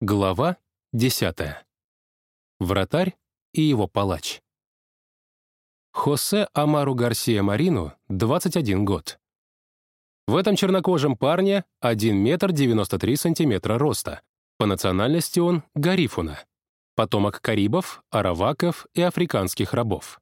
Глава 10. Вратарь и его палач. Хосе Амару Гарсия Марину 21 год. В этом чернокожем парне 1 метр 93 сантиметра роста. По национальности он гарифуна, потомок карибов, араваков и африканских рабов.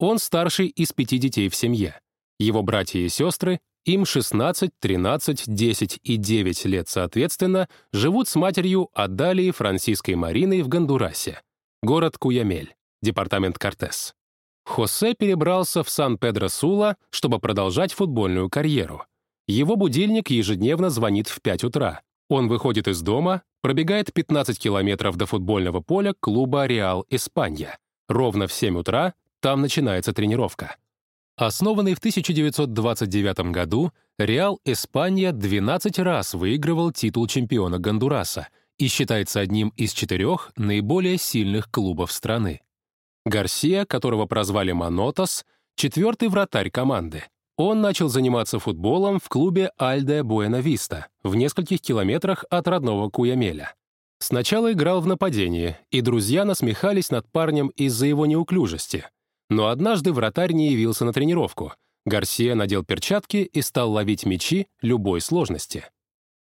Он старший из пяти детей в семье. Его братья и сестры им 16, 13, 10 и 9 лет соответственно, живут с матерью Адалии Франсиской Мариной в Гондурасе, город Куямель, департамент Кортес. Хосе перебрался в Сан-Педро-Сула, чтобы продолжать футбольную карьеру. Его будильник ежедневно звонит в 5 утра. Он выходит из дома, пробегает 15 километров до футбольного поля клуба «Реал Испанья». Ровно в 7 утра там начинается тренировка. Основанный в 1929 году, Реал Испания 12 раз выигрывал титул чемпиона Гондураса и считается одним из четырех наиболее сильных клубов страны. Гарсия, которого прозвали Манотос, четвертый вратарь команды. Он начал заниматься футболом в клубе Альде Буэнависта в нескольких километрах от родного Куямеля. Сначала играл в нападении, и друзья насмехались над парнем из-за его неуклюжести — но однажды вратарь не явился на тренировку. Гарсия надел перчатки и стал ловить мячи любой сложности.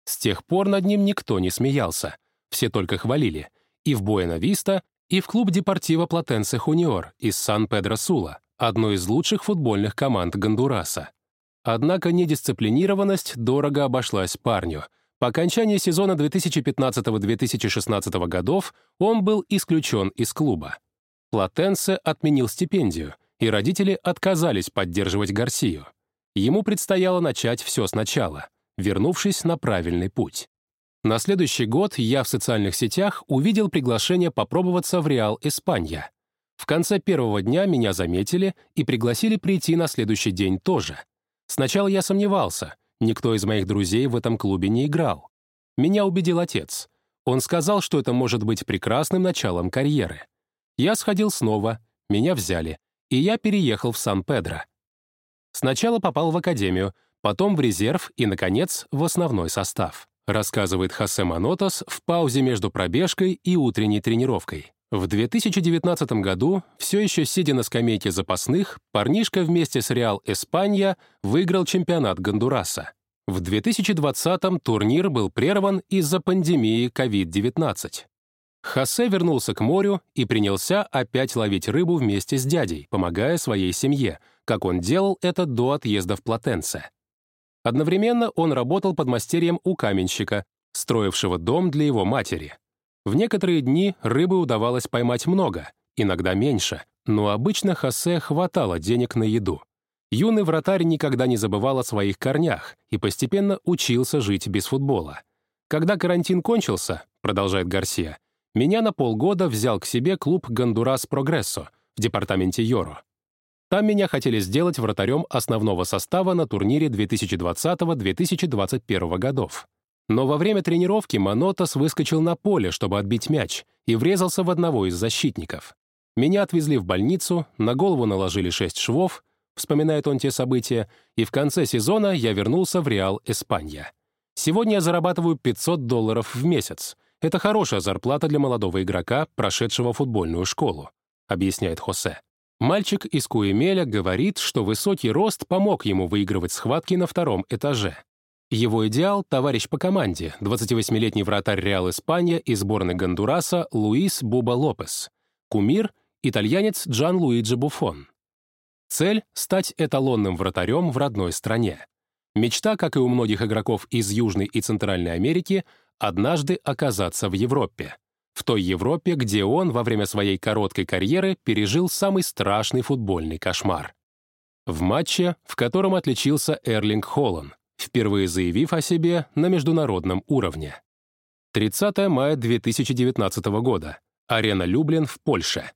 С тех пор над ним никто не смеялся. Все только хвалили. И в Буэна-Виста, и в клуб Депортиво Платенсе Хуниор из Сан-Педро-Сула, одной из лучших футбольных команд Гондураса. Однако недисциплинированность дорого обошлась парню. По окончании сезона 2015-2016 годов он был исключен из клуба. Платенсе отменил стипендию, и родители отказались поддерживать Гарсию. Ему предстояло начать все сначала, вернувшись на правильный путь. На следующий год я в социальных сетях увидел приглашение попробоваться в Реал Испанья. В конце первого дня меня заметили и пригласили прийти на следующий день тоже. Сначала я сомневался, никто из моих друзей в этом клубе не играл. Меня убедил отец. Он сказал, что это может быть прекрасным началом карьеры. Я сходил снова, меня взяли, и я переехал в Сан-Педро. Сначала попал в академию, потом в резерв и, наконец, в основной состав, рассказывает Хосе Манотос в паузе между пробежкой и утренней тренировкой. В 2019 году, все еще сидя на скамейке запасных, парнишка вместе с Реал Эспанья выиграл чемпионат Гондураса. В 2020 турнир был прерван из-за пандемии COVID-19. Хосе вернулся к морю и принялся опять ловить рыбу вместе с дядей, помогая своей семье, как он делал это до отъезда в Платенце. Одновременно он работал под мастерьем у каменщика, строившего дом для его матери. В некоторые дни рыбы удавалось поймать много, иногда меньше, но обычно Хосе хватало денег на еду. Юный вратарь никогда не забывал о своих корнях и постепенно учился жить без футбола. Когда карантин кончился, продолжает Гарсия, меня на полгода взял к себе клуб «Гондурас Прогрессо» в департаменте Йоро. Там меня хотели сделать вратарем основного состава на турнире 2020-2021 годов. Но во время тренировки Манотос выскочил на поле, чтобы отбить мяч, и врезался в одного из защитников. Меня отвезли в больницу, на голову наложили шесть швов, вспоминает он те события, и в конце сезона я вернулся в Реал Испанья. Сегодня я зарабатываю 500 долларов в месяц, это хорошая зарплата для молодого игрока, прошедшего футбольную школу, объясняет Хосе. Мальчик из Куэмеля говорит, что высокий рост помог ему выигрывать схватки на втором этаже. Его идеал — товарищ по команде, 28-летний вратарь Реал Испания и сборной Гондураса Луис Буба Лопес. Кумир — итальянец Джан Луиджи Буфон. Цель — стать эталонным вратарем в родной стране. Мечта, как и у многих игроков из Южной и Центральной Америки, однажды оказаться в Европе. В той Европе, где он во время своей короткой карьеры пережил самый страшный футбольный кошмар. В матче, в котором отличился Эрлинг Холлан, впервые заявив о себе на международном уровне. 30 мая 2019 года. Арена Люблин в Польше.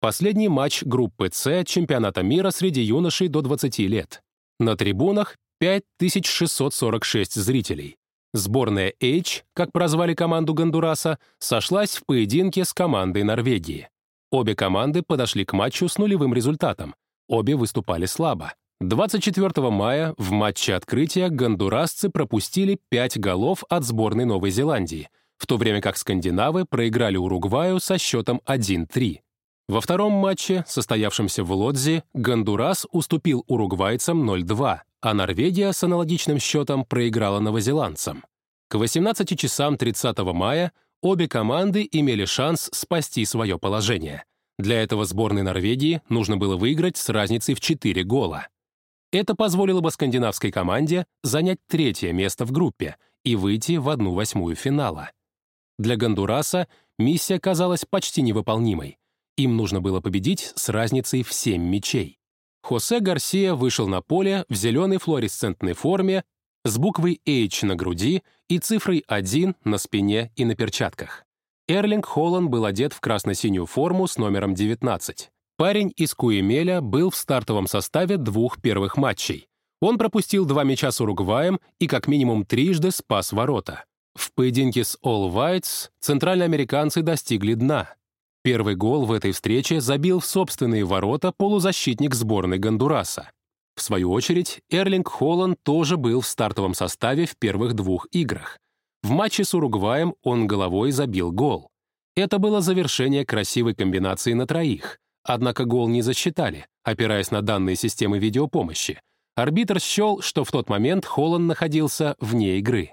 Последний матч группы С чемпионата мира среди юношей до 20 лет. На трибунах 5646 зрителей. Сборная H, как прозвали команду Гондураса, сошлась в поединке с командой Норвегии. Обе команды подошли к матчу с нулевым результатом. Обе выступали слабо. 24 мая в матче открытия гондурасцы пропустили 5 голов от сборной Новой Зеландии, в то время как скандинавы проиграли Уругваю со счетом 1-3. Во втором матче, состоявшемся в Лодзи, Гондурас уступил уругвайцам 0-2, а Норвегия с аналогичным счетом проиграла новозеландцам. К 18 часам 30 мая обе команды имели шанс спасти свое положение. Для этого сборной Норвегии нужно было выиграть с разницей в 4 гола. Это позволило бы скандинавской команде занять третье место в группе и выйти в одну восьмую финала. Для Гондураса миссия казалась почти невыполнимой. Им нужно было победить с разницей в 7 мячей. Хосе Гарсия вышел на поле в зеленой флуоресцентной форме с буквой H на груди и цифрой 1 на спине и на перчатках. Эрлинг Холланд был одет в красно-синюю форму с номером 19. Парень из Куемеля был в стартовом составе двух первых матчей. Он пропустил два мяча с Уругваем и как минимум трижды спас ворота. В поединке с All Whites центральноамериканцы достигли дна. Первый гол в этой встрече забил в собственные ворота полузащитник сборной Гондураса. В свою очередь, Эрлинг Холланд тоже был в стартовом составе в первых двух играх. В матче с Уругваем он головой забил гол. Это было завершение красивой комбинации на троих. Однако гол не засчитали, опираясь на данные системы видеопомощи. Арбитр счел, что в тот момент Холланд находился вне игры.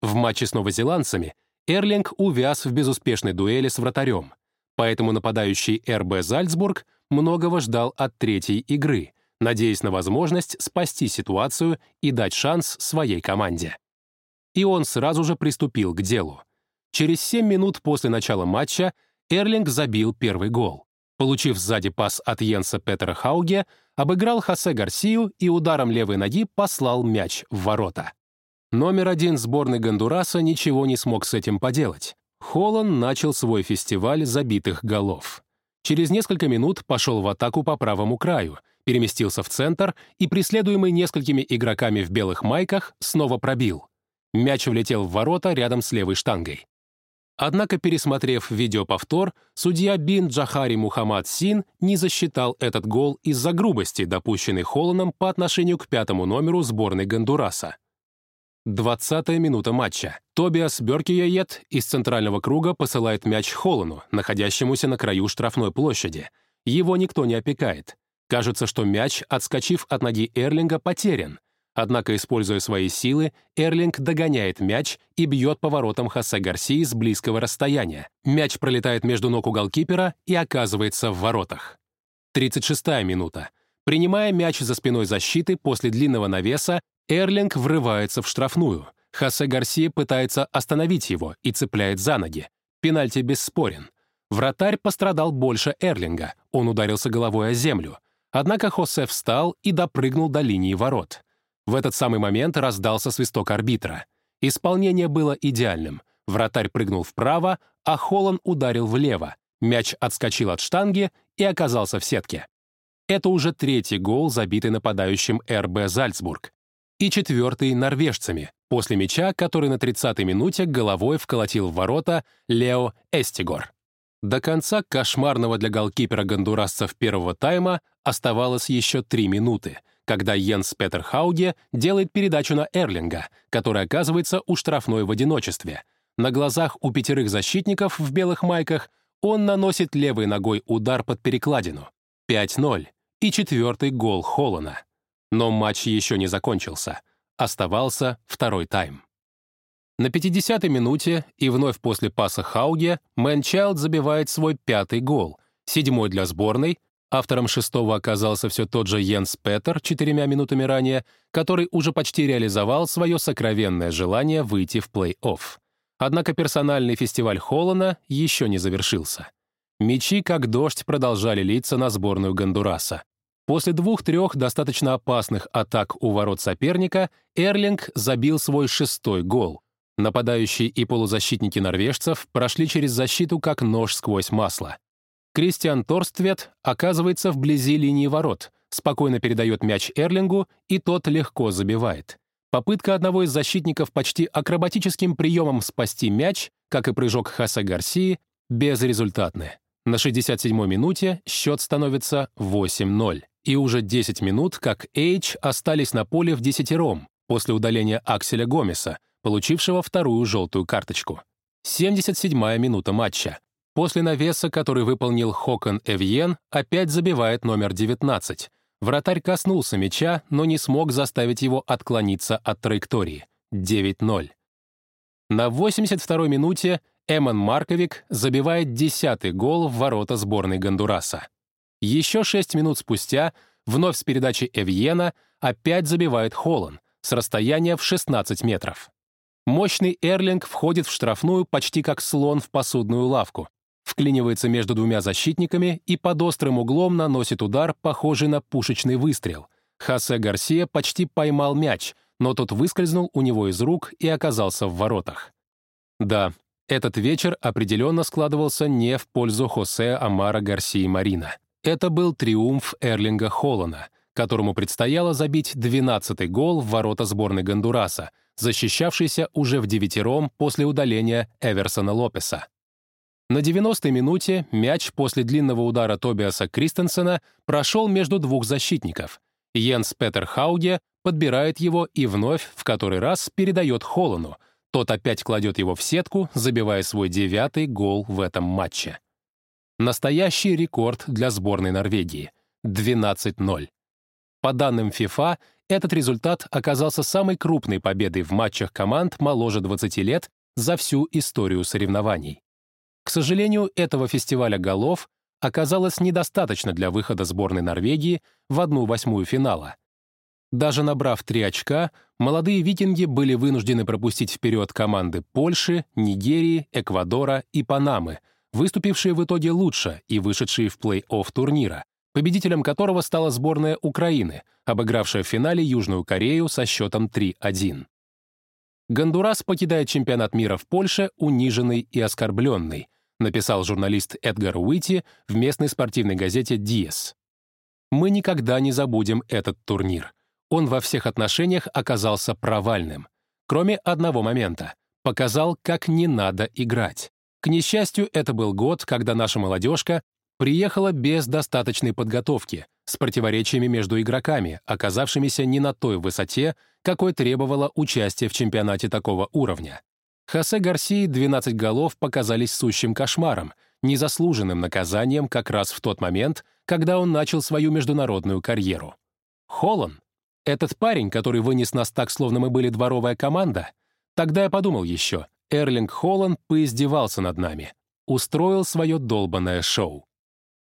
В матче с новозеландцами Эрлинг увяз в безуспешной дуэли с вратарем, поэтому нападающий РБ Зальцбург многого ждал от третьей игры, надеясь на возможность спасти ситуацию и дать шанс своей команде. И он сразу же приступил к делу. Через 7 минут после начала матча Эрлинг забил первый гол. Получив сзади пас от Йенса Петера Хауге, обыграл Хосе Гарсию и ударом левой ноги послал мяч в ворота. Номер один сборной Гондураса ничего не смог с этим поделать. Холланд начал свой фестиваль забитых голов. Через несколько минут пошел в атаку по правому краю, переместился в центр и, преследуемый несколькими игроками в белых майках, снова пробил. Мяч влетел в ворота рядом с левой штангой. Однако, пересмотрев видеоповтор, судья Бин Джахари Мухаммад Син не засчитал этот гол из-за грубости, допущенной Холланом по отношению к пятому номеру сборной Гондураса. 20-я минута матча. Тобиас Беркиеет из центрального круга посылает мяч Холлану, находящемуся на краю штрафной площади. Его никто не опекает. Кажется, что мяч, отскочив от ноги Эрлинга, потерян — Однако, используя свои силы, Эрлинг догоняет мяч и бьет поворотом Хосе Гарсии с близкого расстояния. Мяч пролетает между ног у голкипера и оказывается в воротах. 36-я минута. Принимая мяч за спиной защиты после длинного навеса, Эрлинг врывается в штрафную. Хосе Гарсия пытается остановить его и цепляет за ноги. Пенальти бесспорен. Вратарь пострадал больше Эрлинга, он ударился головой о землю. Однако Хосе встал и допрыгнул до линии ворот. В этот самый момент раздался свисток арбитра. Исполнение было идеальным. Вратарь прыгнул вправо, а Холлан ударил влево. Мяч отскочил от штанги и оказался в сетке. Это уже третий гол, забитый нападающим РБ «Зальцбург». И четвертый норвежцами, после мяча, который на 30-й минуте головой вколотил в ворота Лео Эстигор. До конца кошмарного для голкипера гондурасцев первого тайма оставалось еще три минуты — когда Йенс Петер Хауге делает передачу на Эрлинга, который оказывается у штрафной в одиночестве. На глазах у пятерых защитников в белых майках он наносит левой ногой удар под перекладину. 5-0. И четвертый гол Холлана. Но матч еще не закончился. Оставался второй тайм. На 50-й минуте и вновь после паса Хауге Мэнчайлд забивает свой пятый гол, седьмой для сборной, Автором шестого оказался все тот же Йенс Петер четырьмя минутами ранее, который уже почти реализовал свое сокровенное желание выйти в плей-офф. Однако персональный фестиваль Холлана еще не завершился. Мечи, как дождь, продолжали литься на сборную Гондураса. После двух-трех достаточно опасных атак у ворот соперника Эрлинг забил свой шестой гол. Нападающие и полузащитники норвежцев прошли через защиту как нож сквозь масло. Кристиан Торствет оказывается вблизи линии ворот, спокойно передает мяч Эрлингу, и тот легко забивает. Попытка одного из защитников почти акробатическим приемом спасти мяч, как и прыжок Хаса Гарсии, безрезультатны. На 67-й минуте счет становится 8-0. И уже 10 минут, как Эйч остались на поле в десятером после удаления Акселя Гомеса, получившего вторую желтую карточку. 77-я минута матча. После навеса, который выполнил Хокон Эвьен, опять забивает номер 19. Вратарь коснулся мяча, но не смог заставить его отклониться от траектории. 9-0. На 82-й минуте Эмон Марковик забивает десятый гол в ворота сборной Гондураса. Еще шесть минут спустя, вновь с передачи Эвьена, опять забивает Холлан с расстояния в 16 метров. Мощный Эрлинг входит в штрафную почти как слон в посудную лавку, вклинивается между двумя защитниками и под острым углом наносит удар, похожий на пушечный выстрел. Хосе Гарсия почти поймал мяч, но тот выскользнул у него из рук и оказался в воротах. Да, этот вечер определенно складывался не в пользу Хосе Амара Гарсии Марина. Это был триумф Эрлинга Холлана, которому предстояло забить 12-й гол в ворота сборной Гондураса, защищавшийся уже в девятером после удаления Эверсона Лопеса. На 90-й минуте мяч после длинного удара Тобиаса Кристенсена прошел между двух защитников. Йенс Петер Хауге подбирает его и вновь, в который раз, передает Холлану. Тот опять кладет его в сетку, забивая свой девятый гол в этом матче. Настоящий рекорд для сборной Норвегии — 12-0. По данным FIFA, этот результат оказался самой крупной победой в матчах команд моложе 20 лет за всю историю соревнований. К сожалению, этого фестиваля голов оказалось недостаточно для выхода сборной Норвегии в одну восьмую финала. Даже набрав три очка, молодые викинги были вынуждены пропустить вперед команды Польши, Нигерии, Эквадора и Панамы, выступившие в итоге лучше и вышедшие в плей-офф турнира, победителем которого стала сборная Украины, обыгравшая в финале Южную Корею со счетом 3-1. Гондурас покидает чемпионат мира в Польше униженный и оскорбленный, написал журналист Эдгар Уити в местной спортивной газете «Диес». «Мы никогда не забудем этот турнир. Он во всех отношениях оказался провальным. Кроме одного момента. Показал, как не надо играть. К несчастью, это был год, когда наша молодежка приехала без достаточной подготовки, с противоречиями между игроками, оказавшимися не на той высоте, какой требовало участие в чемпионате такого уровня. Хосе Гарсии 12 голов показались сущим кошмаром, незаслуженным наказанием как раз в тот момент, когда он начал свою международную карьеру. Холлан, этот парень, который вынес нас так, словно мы были дворовая команда, тогда я подумал еще, Эрлинг Холлан поиздевался над нами, устроил свое долбанное шоу.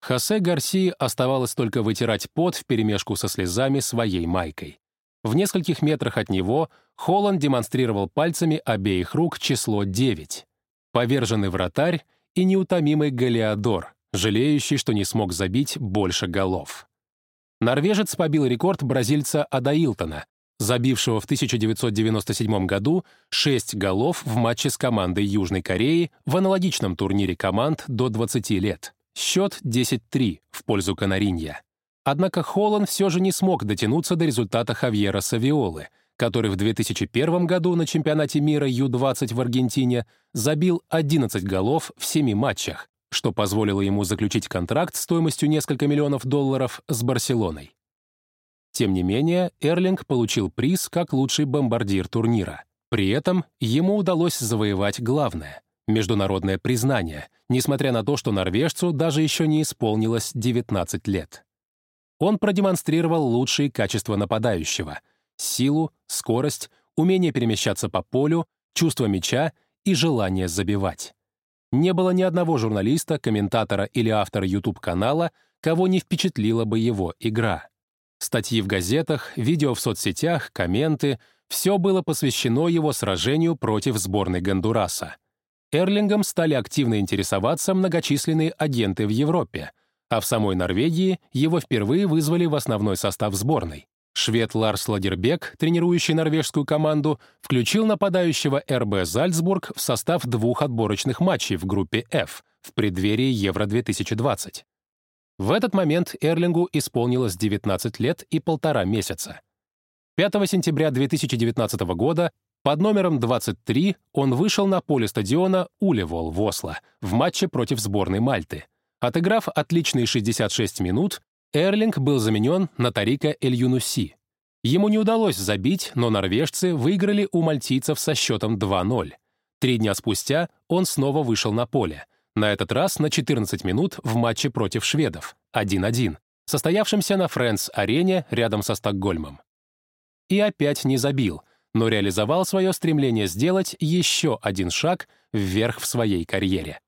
Хосе Гарсии оставалось только вытирать пот вперемешку со слезами своей майкой. В нескольких метрах от него Холланд демонстрировал пальцами обеих рук число 9. Поверженный вратарь и неутомимый Галиадор, жалеющий, что не смог забить больше голов. Норвежец побил рекорд бразильца Адаилтона, забившего в 1997 году 6 голов в матче с командой Южной Кореи в аналогичном турнире команд до 20 лет. Счет 10-3 в пользу Канаринья. Однако Холланд все же не смог дотянуться до результата Хавьера Савиолы, который в 2001 году на чемпионате мира Ю-20 в Аргентине забил 11 голов в 7 матчах, что позволило ему заключить контракт стоимостью несколько миллионов долларов с Барселоной. Тем не менее, Эрлинг получил приз как лучший бомбардир турнира. При этом ему удалось завоевать главное — международное признание, несмотря на то, что норвежцу даже еще не исполнилось 19 лет. Он продемонстрировал лучшие качества нападающего — силу, скорость, умение перемещаться по полю, чувство мяча и желание забивать. Не было ни одного журналиста, комментатора или автора YouTube-канала, кого не впечатлила бы его игра. Статьи в газетах, видео в соцсетях, комменты — все было посвящено его сражению против сборной Гондураса. Эрлингом стали активно интересоваться многочисленные агенты в Европе — а в самой Норвегии его впервые вызвали в основной состав сборной. Швед Ларс Ладербек, тренирующий норвежскую команду, включил нападающего РБ «Зальцбург» в состав двух отборочных матчей в группе F в преддверии Евро-2020. В этот момент Эрлингу исполнилось 19 лет и полтора месяца. 5 сентября 2019 года под номером 23 он вышел на поле стадиона Улевол в Осло в матче против сборной Мальты — Отыграв отличные 66 минут, Эрлинг был заменен на Тарика Эль-Юнуси. Ему не удалось забить, но норвежцы выиграли у мальтийцев со счетом 2-0. Три дня спустя он снова вышел на поле, на этот раз на 14 минут в матче против шведов, 1-1, состоявшемся на Френдс-арене рядом со Стокгольмом. И опять не забил, но реализовал свое стремление сделать еще один шаг вверх в своей карьере.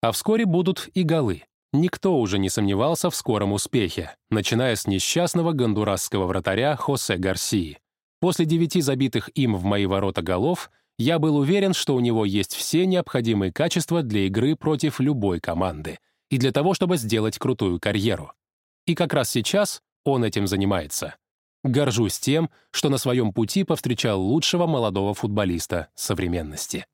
А вскоре будут и голы. Никто уже не сомневался в скором успехе, начиная с несчастного гондурасского вратаря Хосе Гарсии. После девяти забитых им в мои ворота голов я был уверен, что у него есть все необходимые качества для игры против любой команды и для того, чтобы сделать крутую карьеру. И как раз сейчас он этим занимается. Горжусь тем, что на своем пути повстречал лучшего молодого футболиста современности.